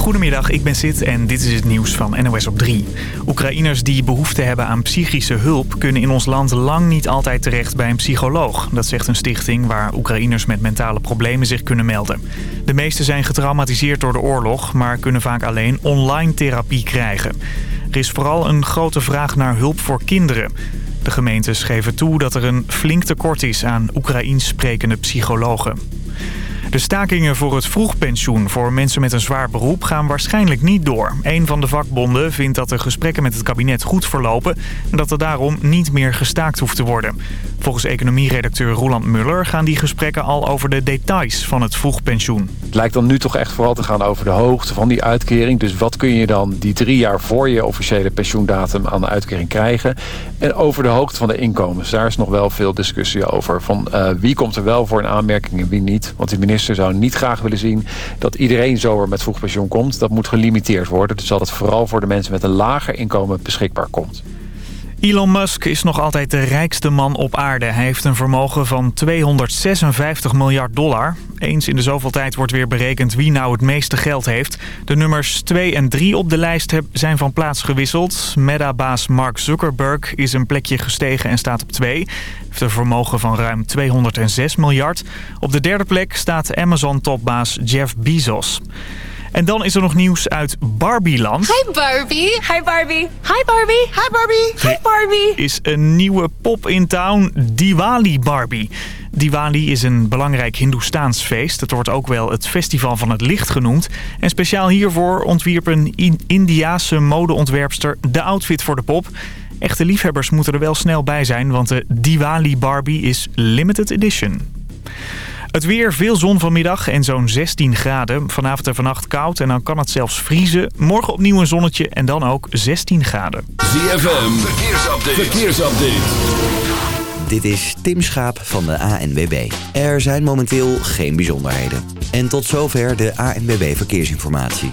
Goedemiddag, ik ben Sid en dit is het nieuws van NOS op 3. Oekraïners die behoefte hebben aan psychische hulp... kunnen in ons land lang niet altijd terecht bij een psycholoog. Dat zegt een stichting waar Oekraïners met mentale problemen zich kunnen melden. De meesten zijn getraumatiseerd door de oorlog... maar kunnen vaak alleen online therapie krijgen. Er is vooral een grote vraag naar hulp voor kinderen... De gemeentes geven toe dat er een flink tekort is aan Oekraïens sprekende psychologen. De stakingen voor het vroegpensioen voor mensen met een zwaar beroep gaan waarschijnlijk niet door. Een van de vakbonden vindt dat de gesprekken met het kabinet goed verlopen... en dat er daarom niet meer gestaakt hoeft te worden. Volgens economieredacteur Roland Muller gaan die gesprekken al over de details van het vroegpensioen. Het lijkt dan nu toch echt vooral te gaan over de hoogte van die uitkering. Dus wat kun je dan die drie jaar voor je officiële pensioendatum aan de uitkering krijgen? En over de hoogte van de inkomens. Daar is nog wel veel discussie over. Van uh, wie komt er wel voor een aanmerking en wie niet. Want de minister zou niet graag willen zien dat iedereen zomaar met vroegpensioen komt. Dat moet gelimiteerd worden. Dus dat het vooral voor de mensen met een lager inkomen beschikbaar komt. Elon Musk is nog altijd de rijkste man op aarde. Hij heeft een vermogen van 256 miljard dollar. Eens in de zoveel tijd wordt weer berekend wie nou het meeste geld heeft. De nummers 2 en 3 op de lijst zijn van plaats gewisseld. Meta-baas Mark Zuckerberg is een plekje gestegen en staat op 2. Heeft een vermogen van ruim 206 miljard. Op de derde plek staat Amazon-topbaas Jeff Bezos. En dan is er nog nieuws uit Barbieland. Hi Barbie. Hi Barbie. Hi Barbie. Hi Barbie. Hi Barbie. is een nieuwe pop in town, Diwali Barbie. Diwali is een belangrijk Hindoestaans feest. Het wordt ook wel het Festival van het Licht genoemd. En speciaal hiervoor ontwierp een Indiaanse modeontwerpster de outfit voor de pop. Echte liefhebbers moeten er wel snel bij zijn, want de Diwali Barbie is limited edition. Het weer, veel zon vanmiddag en zo'n 16 graden. Vanavond en vannacht koud en dan kan het zelfs vriezen. Morgen opnieuw een zonnetje en dan ook 16 graden. ZFM, verkeersupdate. verkeersupdate. Dit is Tim Schaap van de ANWB. Er zijn momenteel geen bijzonderheden. En tot zover de ANWB Verkeersinformatie.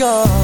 Gone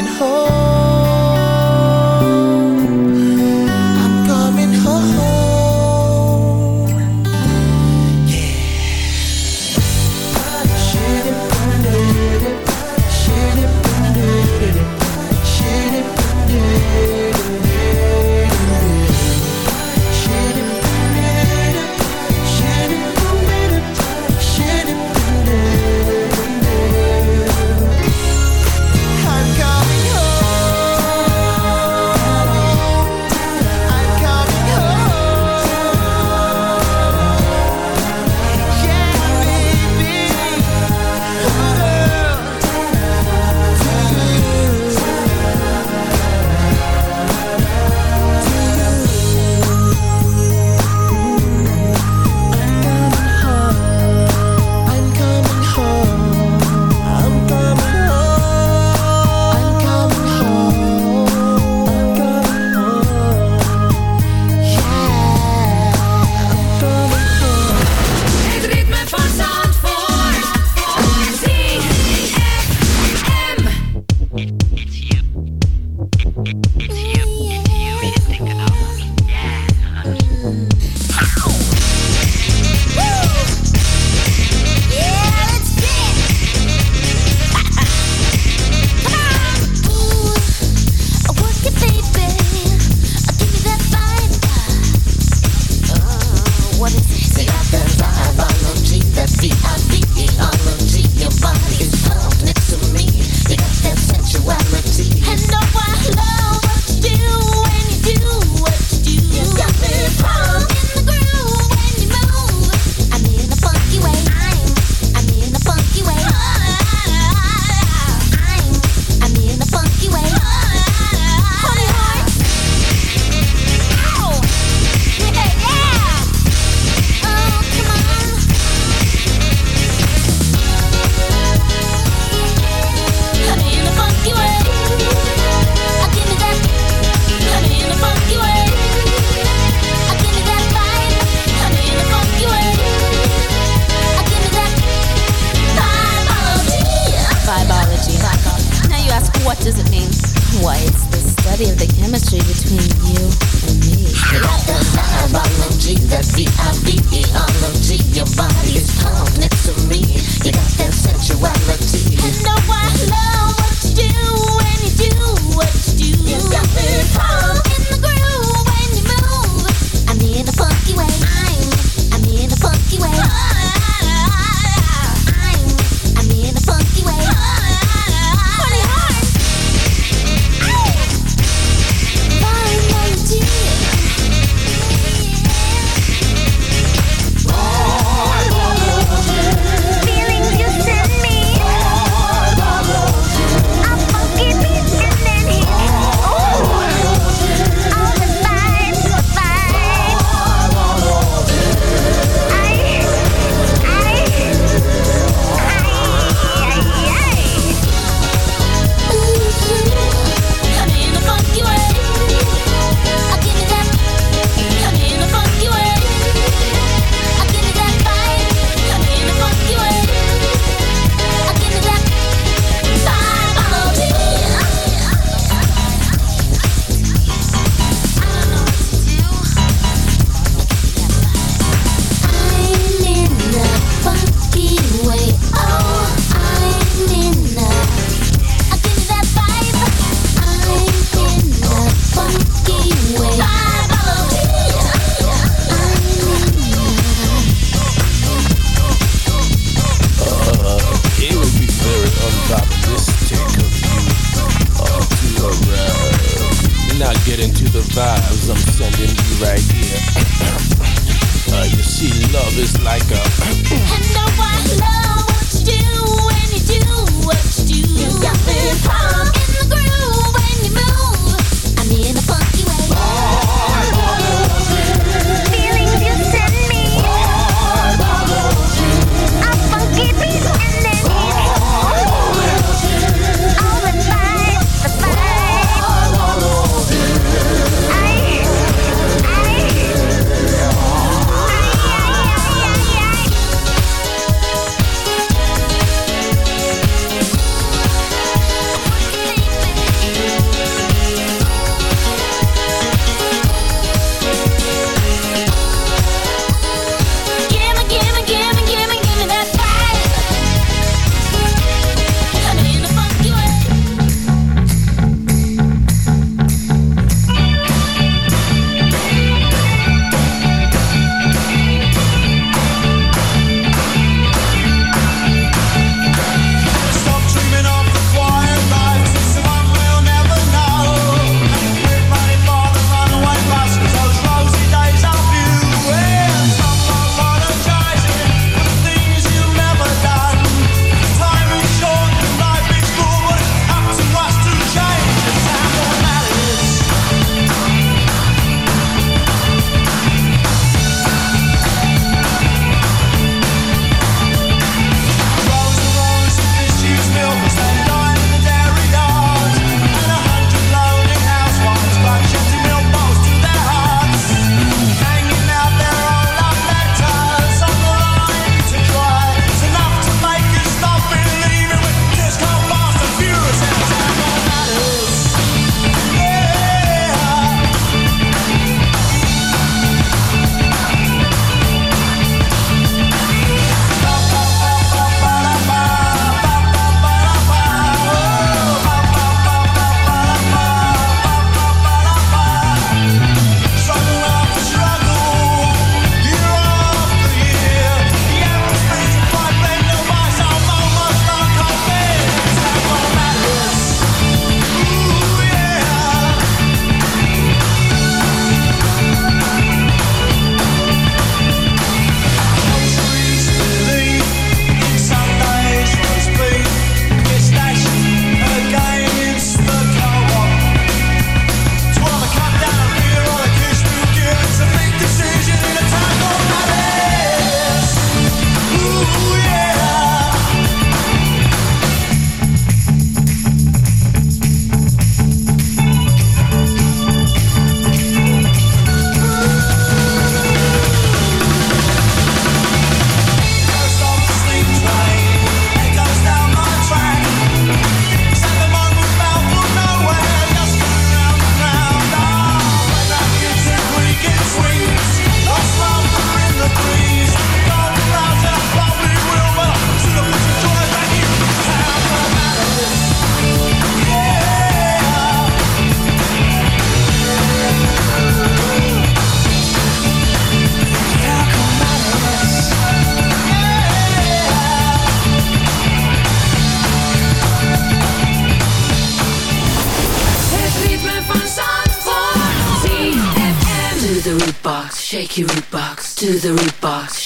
And home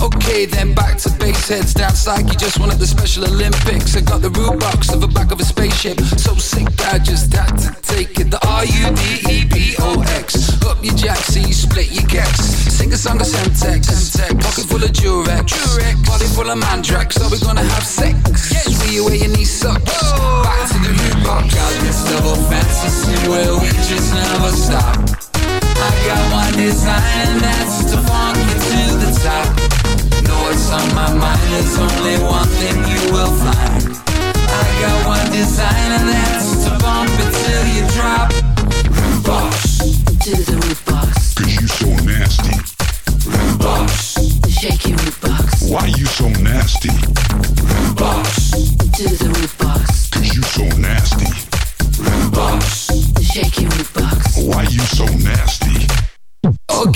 Okay, then back to base heads down psych. You just won at the Special Olympics. I got the rudebox of the back of a spaceship. So sick, I just had to take it. The R U D E B O X. Up your jack, so you split your gex. Sing a song of Semtex. Pocket full of Durex. Body full of Mandrax. Are we gonna have sex? See you where your knees suck. Oh. Back to the rudebox. Got this double fantasy where we just never stop. I got one design and that's to funk you to the top. What's on my mind, there's only one thing you will find. I got one design and that's to bump it till you drop. Rudebox. To the rudebox. Cause you so nasty. Rudebox. Shake your roof box. Why you so nasty? Box to the rudebox. Cause you so nasty. Box, shake your root box. Why you so nasty?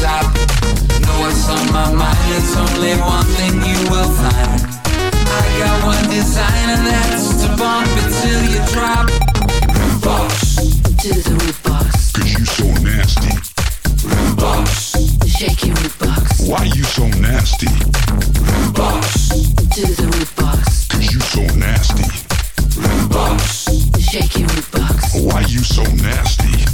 top. Know what's on my mind? It's only one thing you will find. I got one design and that's to bump it till you drop. Box to the rudebox. Cause you so nasty. Box, shake your root box. Why you so nasty? Box to the rudebox. Cause you so nasty. Box, shake your root box. Why you so nasty?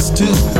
dress too.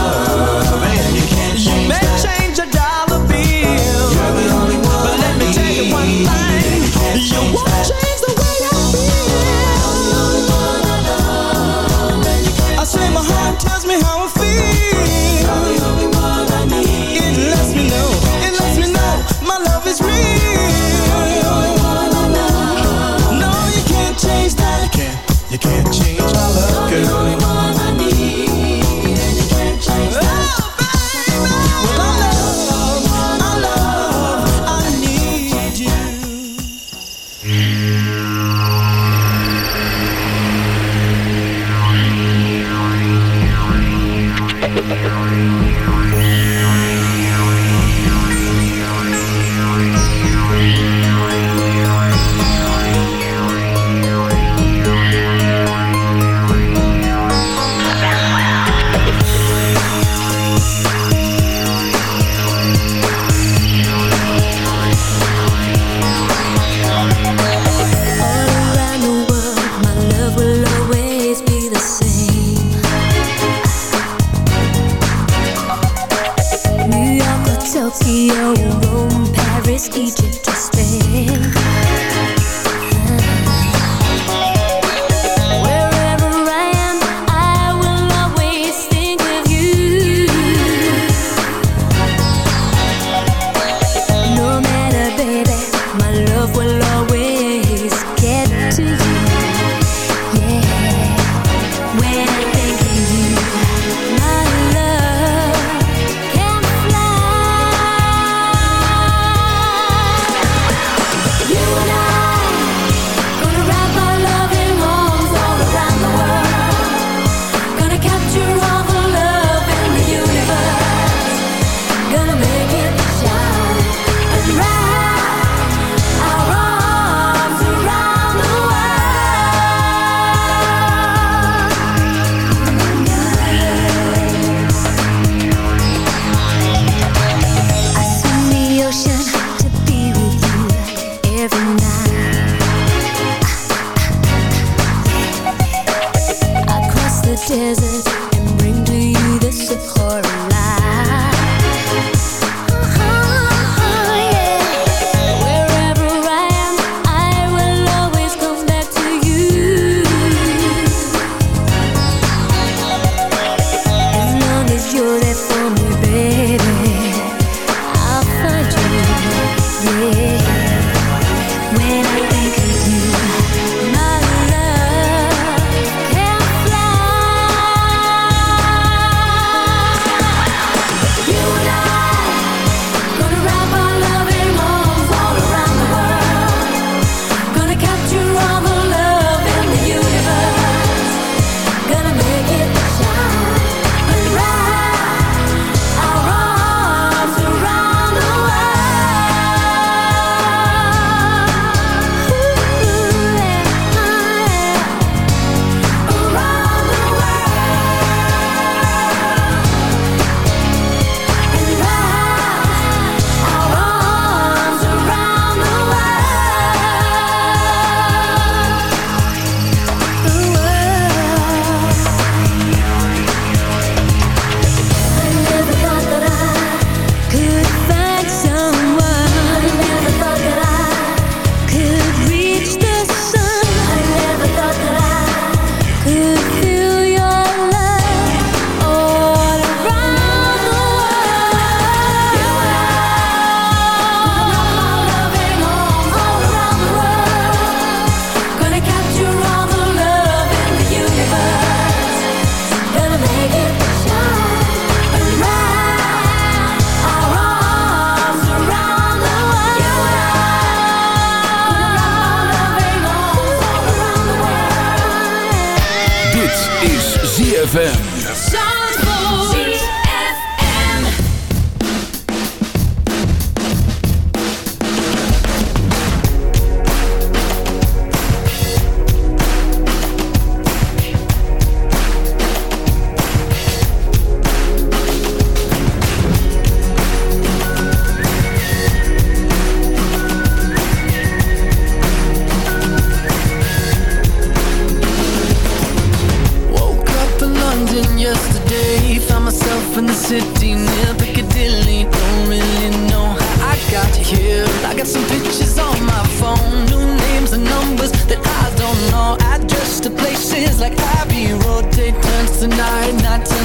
like happy rotate turns to night, not tonight.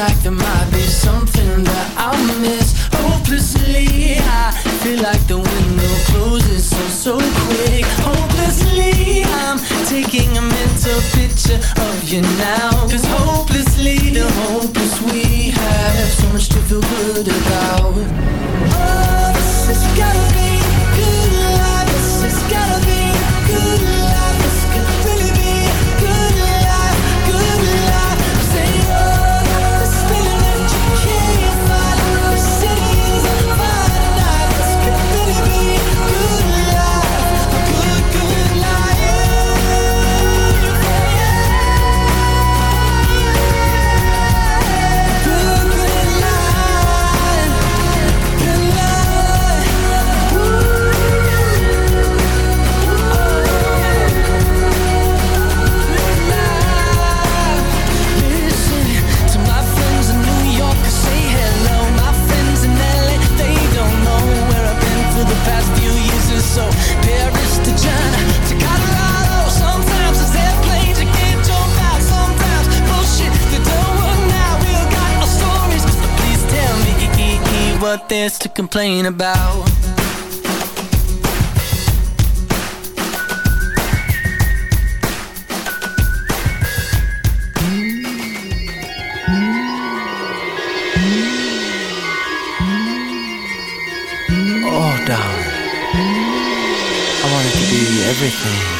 like there might be something that I miss. Hopelessly, I feel like the window closes so, so quick. Hopelessly, I'm taking a mental picture of you now. Cause hopelessly, the hopeless we have So much to feel good about. this to complain about. Oh, darling I wanted to be everything.